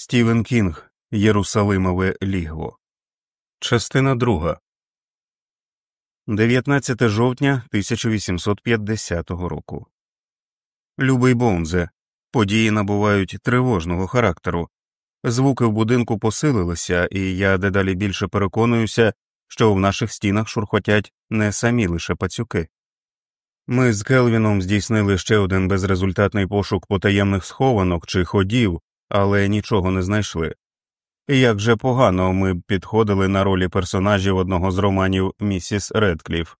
Стівен Кінг Єрусалимове лігво. Частина друга 19 жовтня 1850 року. Любий Боунзе. Події набувають тривожного характеру. Звуки в будинку посилилися, і я дедалі більше переконуюся, що в наших стінах шурхотять не самі лише пацюки. Ми з Келвіном здійснили ще один безрезультатний пошук потаємних схованок чи ходів, але нічого не знайшли. Як же погано ми б підходили на ролі персонажів одного з романів місіс Редкліф.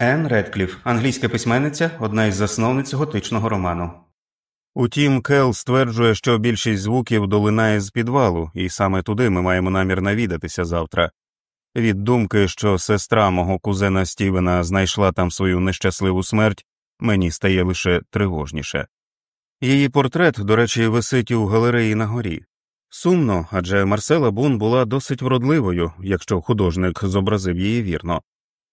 Енн Редкліф, англійська письменниця, одна із засновниць готичного роману. Утім, Кел стверджує, що більшість звуків долинає з підвалу, і саме туди ми маємо намір навідатися завтра. Від думки, що сестра мого кузена Стівена знайшла там свою нещасливу смерть, мені стає лише тривожніше. Її портрет, до речі, висить у галереї на горі. Сумно, адже Марсела Бун була досить вродливою, якщо художник зобразив її вірно,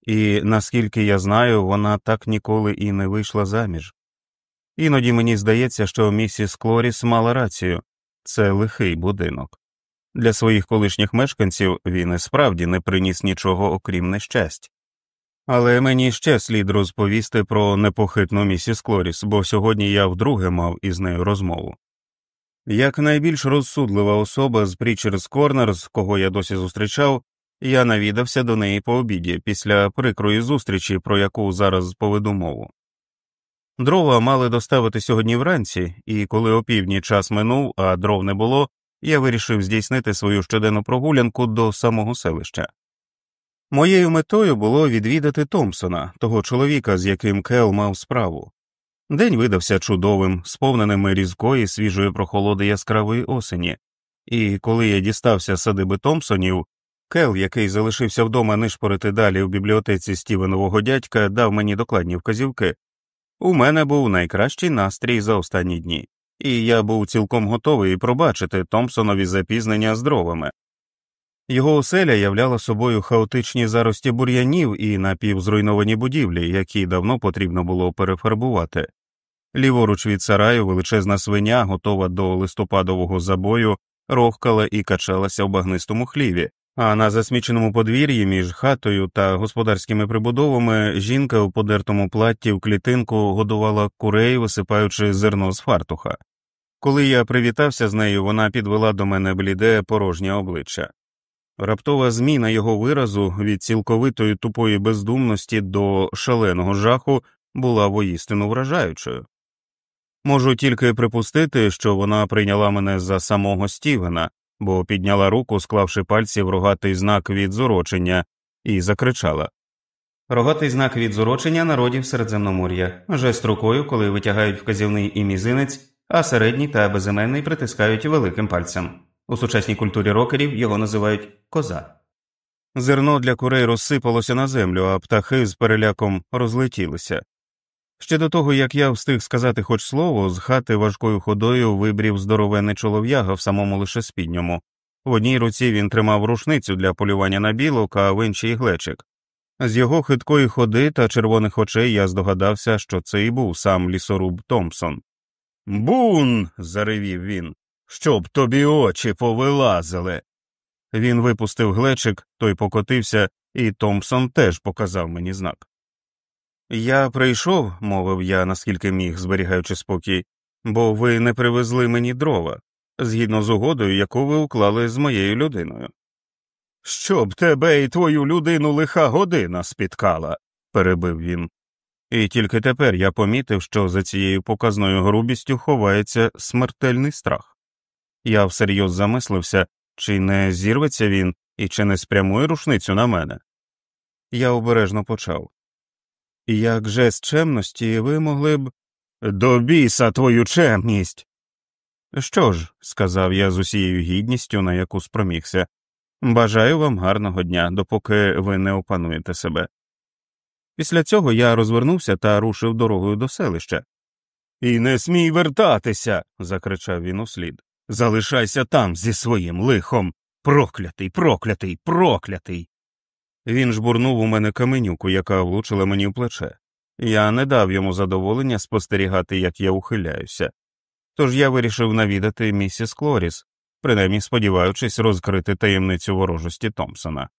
і наскільки я знаю, вона так ніколи і не вийшла заміж. Іноді мені здається, що місіс Клоріс мала рацію це лихий будинок. Для своїх колишніх мешканців він і справді не приніс нічого окрім нещасть. Але мені ще слід розповісти про непохитну місіс Клоріс, бо сьогодні я вдруге мав із нею розмову. Як найбільш розсудлива особа з Прічерс Корнерс, кого я досі зустрічав, я навідався до неї по обіді після прикрої зустрічі, про яку зараз поведу мову. Дрова мали доставити сьогодні вранці, і коли опівдні час минув, а дров не було, я вирішив здійснити свою щоденну прогулянку до самого селища. Моєю метою було відвідати Томпсона, того чоловіка, з яким Кел мав справу. День видався чудовим, сповненими різкої свіжої прохолоди яскравої осені, і коли я дістався садиби Томпсонів, Кел, який залишився вдома нишпорити далі в бібліотеці Стівенового дядька, дав мені докладні вказівки. У мене був найкращий настрій за останні дні, і я був цілком готовий пробачити Томпсонові запізнення з дровами. Його оселя являла собою хаотичні зарості бур'янів і напівзруйновані будівлі, які давно потрібно було перефарбувати. Ліворуч від сараю величезна свиня, готова до листопадового забою, рохкала і качалася в багнистому хліві, а на засміченому подвір'ї між хатою та господарськими прибудовами жінка у подертому платті в клітинку годувала курей, висипаючи зерно з фартуха. Коли я привітався з нею, вона підвела до мене бліде порожнє обличчя. Раптова зміна його виразу від цілковитої тупої бездумності до шаленого жаху була воїстину вражаючою. Можу тільки припустити, що вона прийняла мене за самого Стівена, бо підняла руку, склавши пальці в рогатий знак від зурочення, і закричала Рогатий знак від зурочення народів Середземномор'я, жест рукою, коли витягають вказівний і мізинець, а середній та безіменний притискають великим пальцем. У сучасній культурі рокерів його називають коза. Зерно для курей розсипалося на землю, а птахи з переляком розлетілися. Ще до того, як я встиг сказати хоч слово, з хати важкою ходою вибрів здоровенний чолов'яга в самому лише спідньому. В одній руці він тримав рушницю для полювання на білок, а в іншій глечик. З його хиткої ходи та червоних очей я здогадався, що це і був сам лісоруб Томпсон. Бун. заревів він. Щоб тобі очі повилазили. Він випустив глечик, той покотився, і Томпсон теж показав мені знак. Я прийшов, мовив я, наскільки міг, зберігаючи спокій, бо ви не привезли мені дрова, згідно з угодою, яку ви уклали з моєю людиною. Щоб тебе і твою людину лиха година спіткала, перебив він. І тільки тепер я помітив, що за цією показною грубістю ховається смертельний страх. Я всерйоз замислився, чи не зірветься він і чи не спрямує рушницю на мене. Я обережно почав. Як жест чемності ви могли б. До біса твою чемність. Що ж, сказав я з усією гідністю, на яку спромігся, бажаю вам гарного дня, допоки ви не опануєте себе. Після цього я розвернувся та рушив дорогою до селища. І не смій вертатися. закричав він услід. Залишайся там зі своїм лихом. Проклятий, проклятий, проклятий. Він жбурнув у мене каменюку, яка влучила мені в плече. Я не дав йому задоволення спостерігати, як я ухиляюся. Тож я вирішив навідати місіс Клоріс, принаймні сподіваючись розкрити таємницю ворожості Томпсона.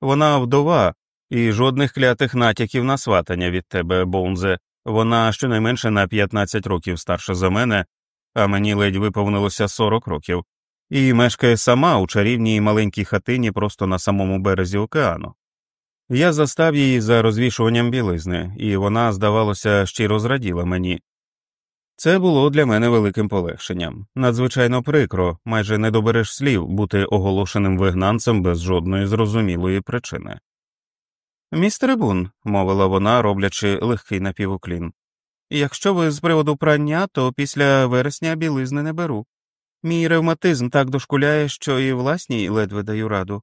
Вона вдова і жодних клятих натяків на сватання від тебе, Боунзе, вона щонайменше на 15 років старша за мене, а мені ледь виповнилося 40 років, і мешкає сама у чарівній маленькій хатині просто на самому березі океану. Я застав її за розвішуванням білизни, і вона, здавалося, щиро зраділа мені. Це було для мене великим полегшенням. Надзвичайно прикро, майже не добереш слів бути оголошеним вигнанцем без жодної зрозумілої причини. Містере Бун, мовила вона, роблячи легкий напівуклін, якщо ви з приводу прання, то після вересня білизни не беру. Мій ревматизм так дошкуляє, що і власній ледве даю раду.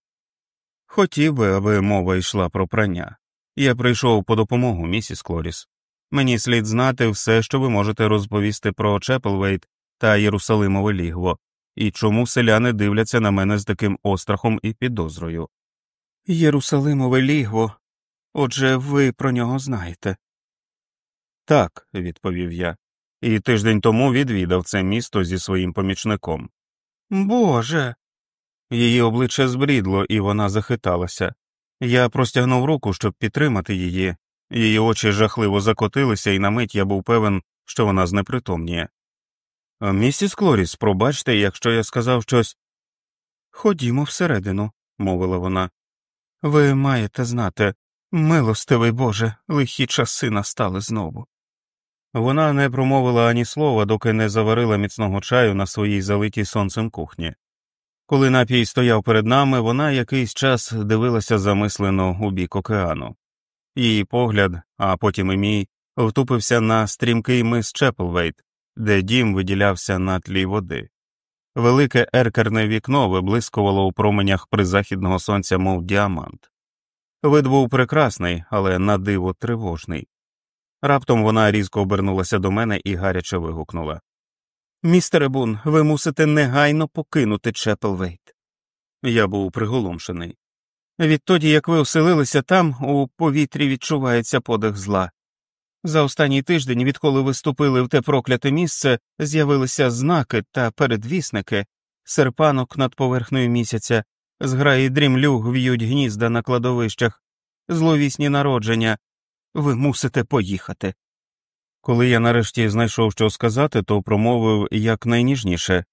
Хотів би, аби мова йшла про прання. Я прийшов по допомогу, місіс Клоріс. Мені слід знати все, що ви можете розповісти про Чепелвейт та Єрусалимове лігво, і чому селяни дивляться на мене з таким острахом і підозрою. Єрусалимове лігво. Отже, ви про нього знаєте. Так, відповів я, і тиждень тому відвідав це місто зі своїм помічником. Боже. Її обличчя збрідло, і вона захиталася. Я простягнув руку, щоб підтримати її. Її очі жахливо закотилися, і на мить я був певен, що вона знепритомніє. Місіс Клоріс, пробачте, якщо я сказав щось. Ходімо всередину, мовила вона. Ви маєте знати, милостивий Боже, лихі часи настали знову. Вона не промовила ані слова, доки не заварила міцного чаю на своїй залитій сонцем кухні. Коли напій стояв перед нами, вона якийсь час дивилася замислено у бік океану. Її погляд, а потім і мій, втупився на стрімкий мис Чеплвейт, де дім виділявся на тлі води. Велике еркерне вікно виблискувало у променях призахідного сонця, мов діамант. Вид був прекрасний, але на диво тривожний. Раптом вона різко обернулася до мене і гаряче вигукнула Містере Бун, ви мусите негайно покинути Чепелвейт. Я був приголомшений. Відтоді, як ви оселилися там, у повітрі відчувається подих зла. За останній тиждень, відколи ви ступили в те прокляте місце, з'явилися знаки та передвісники, серпанок над поверхнею місяця, зграї дрімлюг в'ють гнізда на кладовищах, зловісні народження. Ви мусите поїхати. Коли я нарешті знайшов що сказати, то промовив якнайніжніше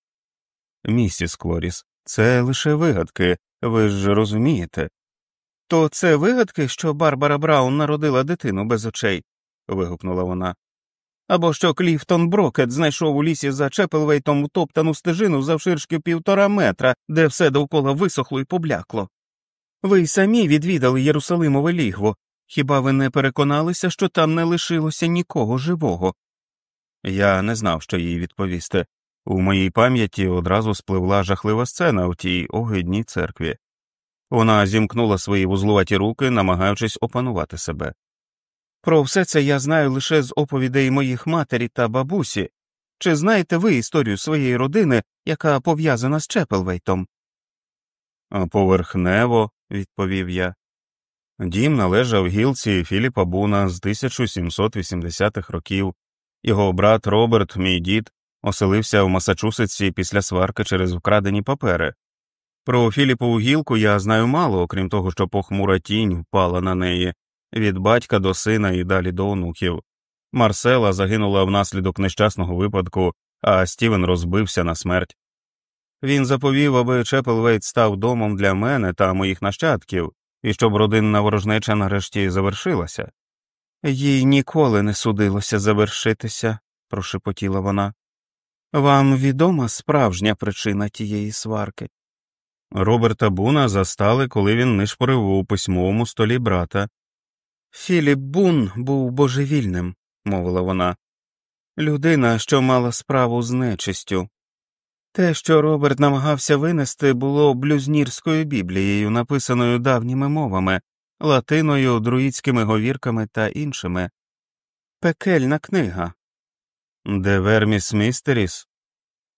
Місіс Клоріс, це лише вигадки, ви ж розумієте. То це вигадки, що Барбара Браун народила дитину без очей. вигукнула вона. Або що Кліфтон Брокет знайшов у лісі за Чепелвейтом утоптану стежину завширшки півтора метра, де все довкола висохло і поблякло. Ви й самі відвідали Єрусалимове лігво. Хіба ви не переконалися, що там не лишилося нікого живого? Я не знав, що їй відповісти. У моїй пам'яті одразу спливла жахлива сцена у тій огидній церкві. Вона зімкнула свої вузлуваті руки, намагаючись опанувати себе. Про все це я знаю лише з оповідей моїх матері та бабусі. Чи знаєте ви історію своєї родини, яка пов'язана з Чепелвейтом? Поверхнево, відповів я. Дім належав гілці Філіпа Буна з 1780-х років. Його брат Роберт, мій дід, оселився в Масачусетсі після сварки через вкрадені папери. Про Філіпову гілку я знаю мало, окрім того, що похмура тінь впала на неї від батька до сина і далі до онуків. Марсела загинула внаслідок нещасного випадку, а Стівен розбився на смерть. Він заповів, аби Чепелвейт став домом для мене та моїх нащадків, і щоб родинна ворожнеча нарешті завершилася. Їй ніколи не судилося завершитися, прошепотіла вона. Вам відома справжня причина тієї сварки? Роберта Буна застали, коли він нишпорив у письмовому столі брата. Філіп Бун був божевільним, мовила вона, людина, що мала справу з нечистю. Те, що Роберт намагався винести, було блюзнірською біблією, написаною давніми мовами, латиною, друїдськими говірками та іншими. Пекельна книга. Де Верміс Містеріс?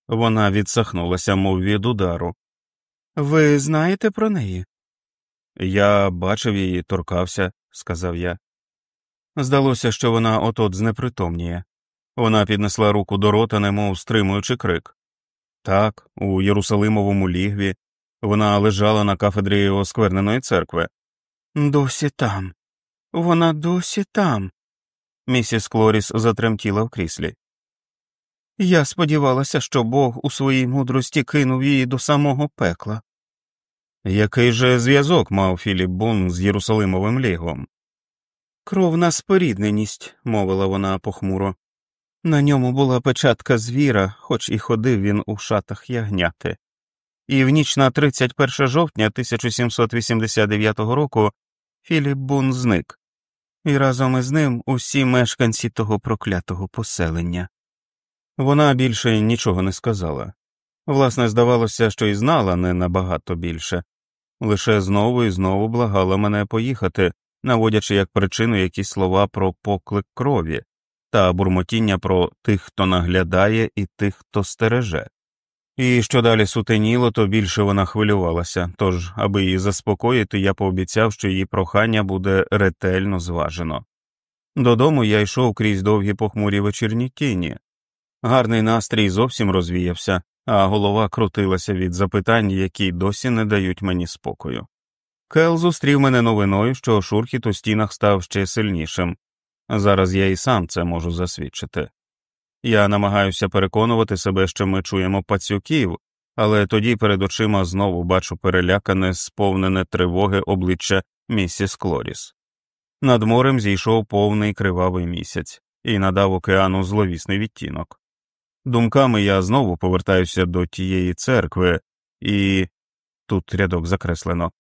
Вона відсахнулася, мов від удару. Ви знаєте про неї? Я бачив її, торкався, сказав я. Здалося, що вона от от знепритомніє. Вона піднесла руку до рота, немов стримуючи крик. Так, у Єрусалимовому лігві вона лежала на кафедрі оскверненої церкви. Досі там. Вона досі там. Місіс Клоріс затремтіла в кріслі. Я сподівалася, що Бог у своїй мудрості кинув її до самого пекла. Який же зв'язок мав Філіп Бун з Єрусалимовим лігом? Кровна спорідненість, мовила вона похмуро. На ньому була печатка звіра, хоч і ходив він у шатах ягняти. І в ніч на 31 жовтня 1789 року Філіп Бун зник, і разом із ним усі мешканці того проклятого поселення. Вона більше нічого не сказала. Власне, здавалося, що й знала не набагато більше, лише знову і знову благала мене поїхати, наводячи як причину якісь слова про поклик крові та бурмотіння про тих, хто наглядає, і тих, хто стереже. І що далі сутеніло, то більше вона хвилювалася, тож, аби її заспокоїти, я пообіцяв, що її прохання буде ретельно зважено. Додому я йшов крізь довгі похмурі вечірні тіні. Гарний настрій зовсім розвіявся, а голова крутилася від запитань, які досі не дають мені спокою. Кел зустрів мене новиною, що шурхіт у стінах став ще сильнішим. Зараз я і сам це можу засвідчити. Я намагаюся переконувати себе, що ми чуємо пацюків, але тоді перед очима знову бачу перелякане, сповнене тривоги обличчя місіс Клоріс. Над морем зійшов повний кривавий місяць і надав океану зловісний відтінок. Думками я знову повертаюся до тієї церкви, і тут рядок закреслено.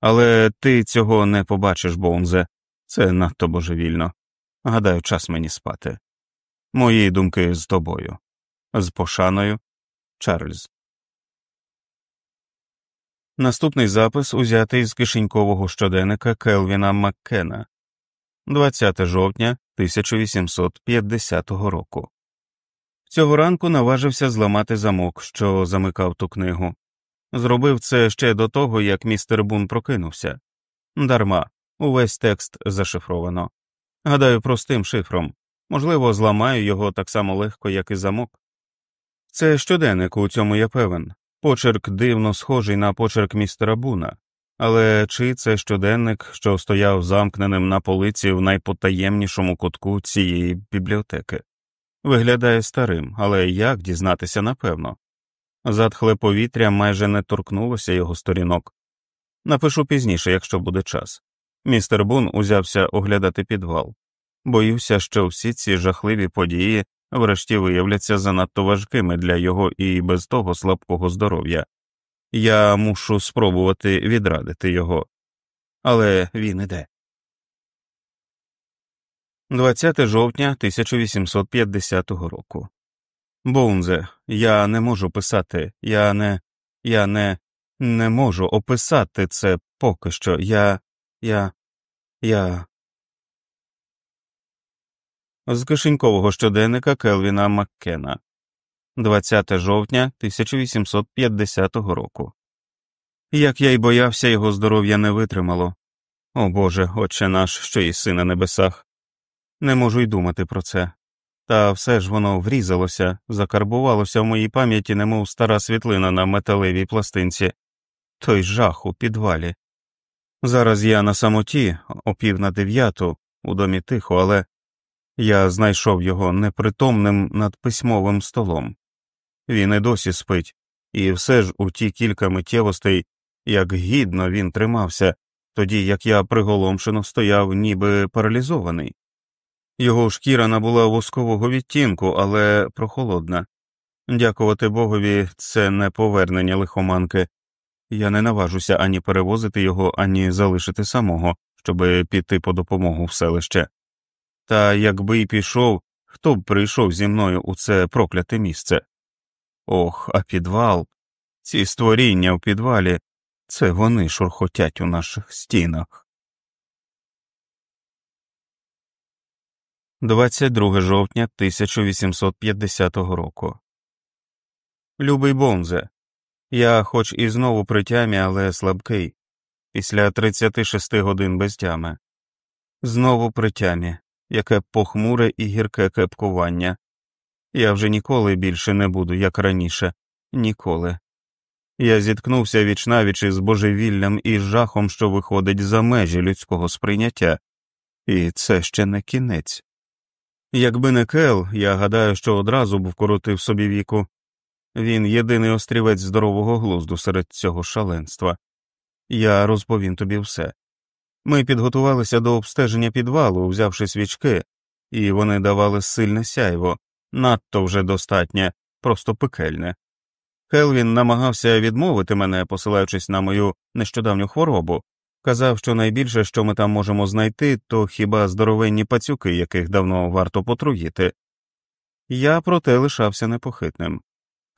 Але ти цього не побачиш, Боунзе, це надто божевільно. Гадаю, час мені спати. Мої думки з тобою. З пошаною Чарльз. Наступний запис узятий з кишенькового щоденника Келвіна Маккена 20 жовтня 1850 року. Цього ранку наважився зламати замок, що замикав ту книгу. Зробив це ще до того, як містер Бун прокинувся. Дарма, увесь текст зашифровано. Гадаю, простим шифром. Можливо, зламаю його так само легко, як і замок. Це щоденник, у цьому я певен. Почерк дивно схожий на почерк містера Буна, але чи це щоденник, що стояв замкненим на полиці в найпотаємнішому кутку цієї бібліотеки? Виглядає старим, але як дізнатися напевно? Затхле повітря майже не торкнулося його сторінок. Напишу пізніше, якщо буде час. Містер Бун узявся оглядати підвал. Боюся, що всі ці жахливі події врешті виявляться занадто важкими для його і без того слабкого здоров'я. Я мушу спробувати відрадити його. Але він іде. 20 жовтня 1850 року. Боунзе, я не можу писати, я не, я не, не можу описати це поки що. Я, я, я. З кишенькового щоденника Келвіна Маккена 20 жовтня 1850 року. Як я й боявся, його здоров'я не витримало. О Боже, Отче наш, що єси на небесах. Не можу й думати про це. Та все ж воно врізалося, закарбувалося в моїй пам'яті, немов стара світлина на металевій пластинці, той жах у підвалі. Зараз я на самоті, о пів на дев'яту, у домі тихо, але я знайшов його непритомним над письмовим столом. Він і досі спить, і все ж у ті кілька миттєвостей, як гідно він тримався, тоді як я приголомшено стояв, ніби паралізований. Його шкіра набула воскового відтінку, але прохолодна. Дякувати Богові, це не повернення лихоманки. Я не наважуся ані перевозити його, ані залишити самого, щоби піти по допомогу в селище. Та якби й пішов, хто б прийшов зі мною у це прокляте місце? Ох, а підвал, ці створіння в підвалі, це вони шурхотять у наших стінах. 22 жовтня 1850 року. Любий Бонзе. Я хоч і знову при тямі, але слабкий, після 36 годин без тями. Знову при тямі, яке похмуре і гірке кепкування. Я вже ніколи більше не буду, як раніше, ніколи. Я зіткнувся вічнавіч із божевіллям і жахом, що виходить за межі людського сприйняття, і це ще не кінець. Якби не Кел, я гадаю, що одразу б вкоротив собі віку. Він єдиний острівець здорового глузду серед цього шаленства. Я розповім тобі все. Ми підготувалися до обстеження підвалу, взявши свічки, і вони давали сильне сяйво, надто вже достатнє, просто пекельне. Хелвін намагався відмовити мене, посилаючись на мою нещодавню хворобу, казав, що найбільше, що ми там можемо знайти, то хіба здоровенні пацюки, яких давно варто потруїти. Я проте лишався непохитним.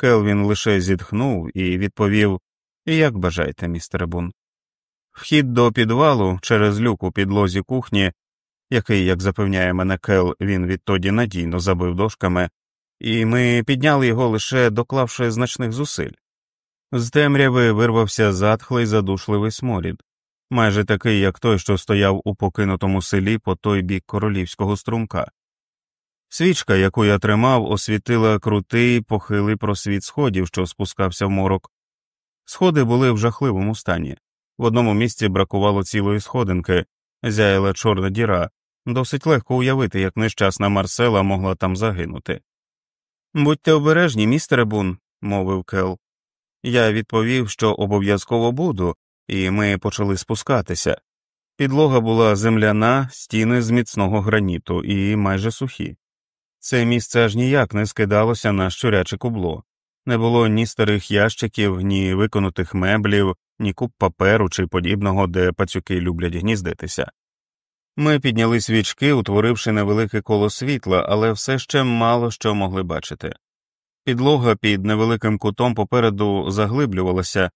Келвін лише зітхнув і відповів Як бажаєте, містере Бун. Вхід до підвалу через люк у підлозі кухні, який, як запевняє мене Кел, він відтоді надійно забив дошками, і ми підняли його лише доклавши значних зусиль. З темряви вирвався затхлий задушливий сморід, майже такий, як той, що стояв у покинутому селі по той бік королівського струмка. Свічка, яку я тримав, освітила крутий похилий просвіт сходів, що спускався в морок. Сходи були в жахливому стані. В одному місці бракувало цілої сходинки, зяяла чорна діра, досить легко уявити, як нещасна Марсела могла там загинути. Будьте обережні, містере Бун, мовив Кел. Я відповів, що обов'язково буду, і ми почали спускатися. Підлога була земляна, стіни з міцного граніту і майже сухі. Це місце аж ніяк не скидалося на щуряче кубло, не було ні старих ящиків, ні виконутих меблів, ні куб паперу чи подібного, де пацюки люблять гніздитися. Ми підняли свічки, утворивши невелике коло світла, але все ще мало що могли бачити. Підлога під невеликим кутом попереду заглиблювалася,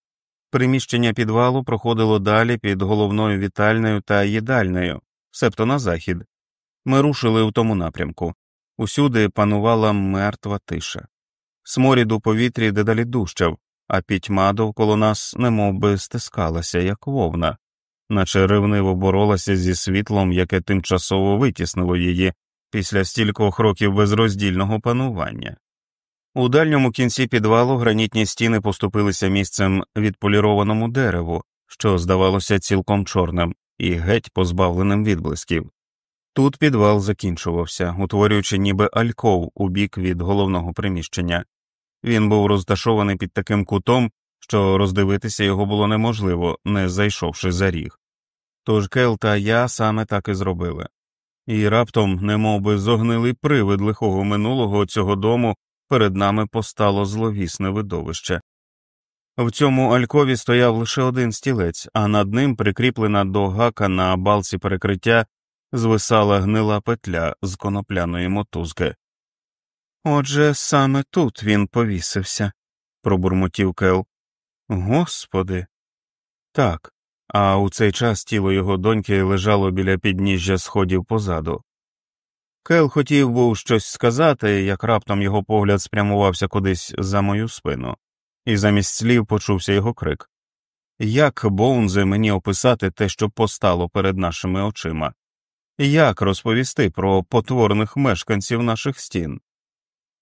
приміщення підвалу проходило далі під головною вітальною та їдальнею, себто на захід. Ми рушили у тому напрямку. Усюди панувала мертва тиша. Сморід у повітрі дедалі дужчав, а пітьма довкола нас немов би стискалася, як вовна, наче ревниво боролася зі світлом, яке тимчасово витіснило її після стількох років безроздільного панування. У дальньому кінці підвалу гранітні стіни поступилися місцем відполірованому дереву, що здавалося цілком чорним і геть позбавленим відблисків. Тут підвал закінчувався, утворюючи ніби альков у бік від головного приміщення. Він був розташований під таким кутом, що роздивитися його було неможливо, не зайшовши за ріг. Тож Кел та я саме так і зробили. І раптом, немов би зогнилий привид лихого минулого цього дому, перед нами постало зловісне видовище. В цьому алькові стояв лише один стілець, а над ним, прикріплена до гака на балці перекриття, звисала гнила петля з конопляної мотузки. Отже, саме тут він повісився, пробурмотів Кел. Господи. Так, а у цей час тіло його доньки лежало біля підніжжя сходів позаду. Кел хотів був щось сказати, як раптом його погляд спрямувався кудись за мою спину, і замість слів почувся його крик Як, Боунзе, мені описати те, що постало перед нашими очима? Як розповісти про потворних мешканців наших стін?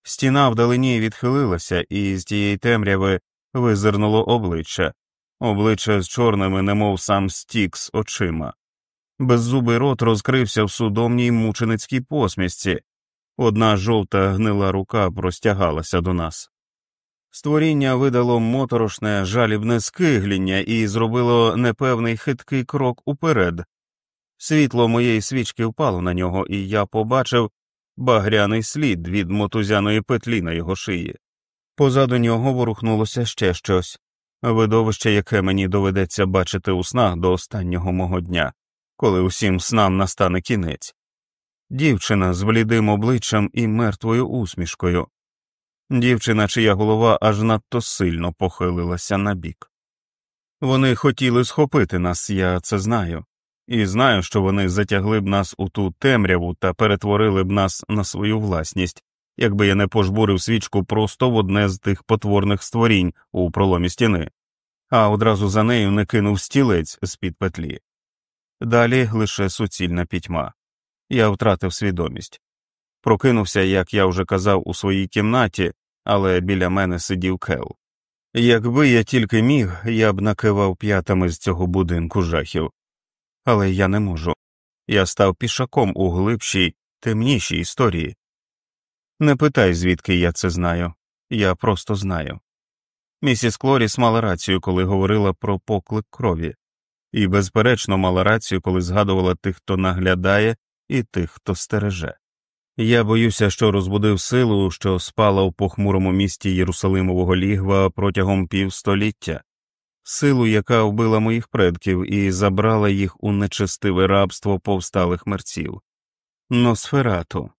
Стіна вдалині відхилилася, і з тієї темряви визирнуло обличчя, обличчя з чорними, немов сам стікс очима. Беззубий рот розкрився в судомній мученицькій посмішці, одна жовта гнила рука простягалася до нас. Створіння видало моторошне жалібне скигління і зробило непевний хиткий крок уперед. Світло моєї свічки впало на нього, і я побачив багряний слід від мотузяної петлі на його шиї. Позаду нього ворухнулося ще щось видовище, яке мені доведеться бачити у снах до останнього мого дня, коли усім снам настане кінець. Дівчина з блідим обличчям і мертвою усмішкою, дівчина, чия голова аж надто сильно похилилася на бік. Вони хотіли схопити нас, я це знаю і знаю, що вони затягли б нас у ту темряву та перетворили б нас на свою власність, якби я не пожбурив свічку просто в одне з тих потворних створінь у проломі стіни, а одразу за нею не кинув стілець з під петлі. Далі лише суцільна пітьма. Я втратив свідомість. Прокинувся, як я вже казав, у своїй кімнаті, але біля мене сидів Кел. Якби я тільки міг, я б накивав п'ятами з цього будинку жахів. Але я не можу. Я став пішаком у глибшій, темнішій історії. Не питай, звідки я це знаю, я просто знаю. Місіс Клоріс мала рацію, коли говорила про поклик крові, і, безперечно, мала рацію, коли згадувала тих, хто наглядає, і тих, хто стереже. Я боюся, що розбудив силу, що спала у похмурому місті Єрусалимового лігва протягом півстоліття, силу, яка вбила моїх предків і забрала їх у нечестиве рабство повсталих мерців. Носферату.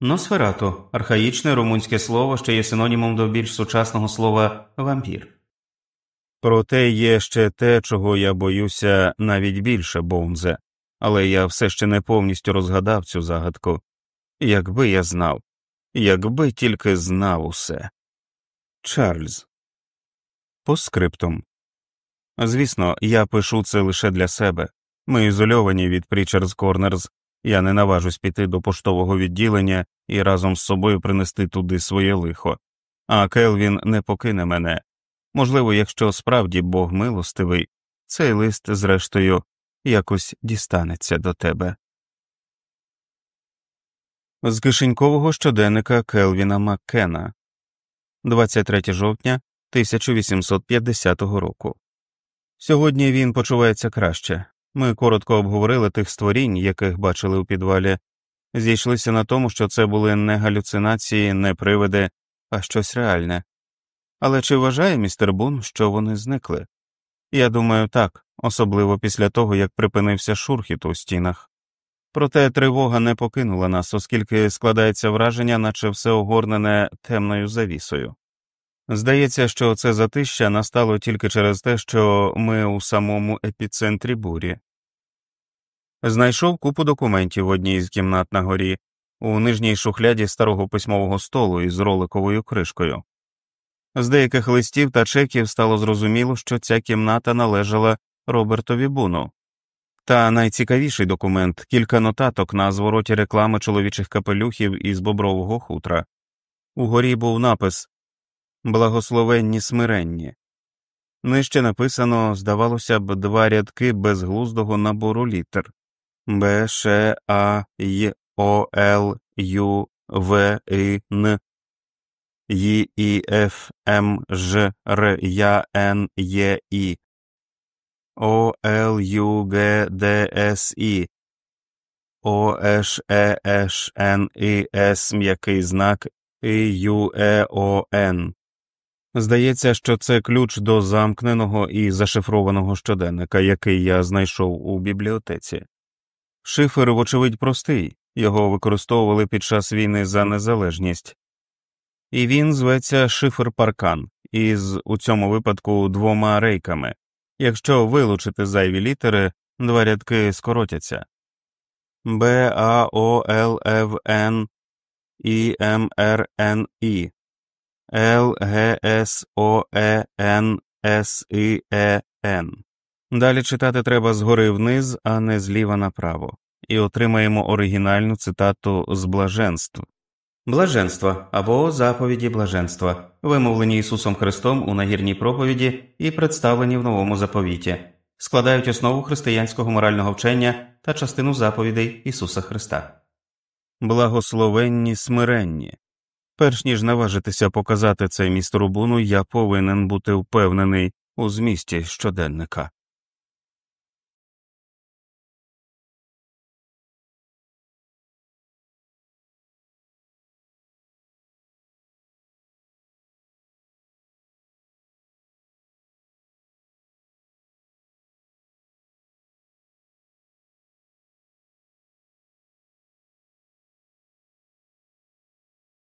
Носферату архаїчне румунське слово, що є синонімом до більш сучасного слова вампір. Проте є ще те, чого я боюся навіть більше, Боунзе, але я все ще не повністю розгадав цю загадку. Якби я знав, якби тільки знав усе. Чарльз. По. Звісно, я пишу це лише для себе. Ми ізольовані від Прічерз Корнерз, я не наважусь піти до поштового відділення і разом з собою принести туди своє лихо, а Келвін не покине мене. Можливо, якщо справді Бог милостивий, цей лист, зрештою, якось дістанеться до тебе. З кишенькового щоденника Келвіна Маккена 23 жовтня 1850 року. Сьогодні він почувається краще. Ми коротко обговорили тих створінь, яких бачили у підвалі, зійшлися на тому, що це були не галюцинації, не привиди, а щось реальне. Але чи вважає містер Бун, що вони зникли? Я думаю, так, особливо після того, як припинився шурхіт у стінах. Проте тривога не покинула нас, оскільки складається враження, наче все огорнене темною завісою. Здається, що це затища настало тільки через те, що ми у самому епіцентрі бурі. Знайшов купу документів в одній з кімнат на горі, у нижній шухляді старого письмового столу із роликовою кришкою. З деяких листів та чеків стало зрозуміло, що ця кімната належала Робертові Буну. Та найцікавіший документ кілька нотаток на звороті реклами чоловічих капелюхів із бобрового хутра. Угорі був напис Благословенні смиренні. Нижче написано, здавалося б, два рядки безглуздого набору літер Б, Ш, А, Й, О, Л, Ю, В, І, Н, Й, І, Ф, М, Ж, Р, Я, Н, Є, І. О, Л, Ю, Г, Д, С, І. О, Ш, Е, Ш, Н, І, С, м'який знак, І, Ю, Е, О, Н. Здається, що це ключ до замкненого і зашифрованого щоденника, який я знайшов у бібліотеці. Шифр, вочевидь, простий, його використовували під час війни за незалежність, і він зветься шифр паркан із у цьому випадку двома рейками. Якщо вилучити зайві літери, два рядки скоротяться Б А О Л Ф Н І М Р Н І Л Г С Е Е. Далі читати треба згори вниз, а не зліва направо, і отримаємо оригінальну цитату з блаженств. Блаженства або заповіді блаженства, вимовлені Ісусом Христом у нагірній проповіді і представлені в новому заповіті, складають основу християнського морального вчення та частину заповідей Ісуса Христа. Благословенні смиренні. Перш ніж наважитися показати це містеру Буну, я повинен бути впевнений у змісті щоденника.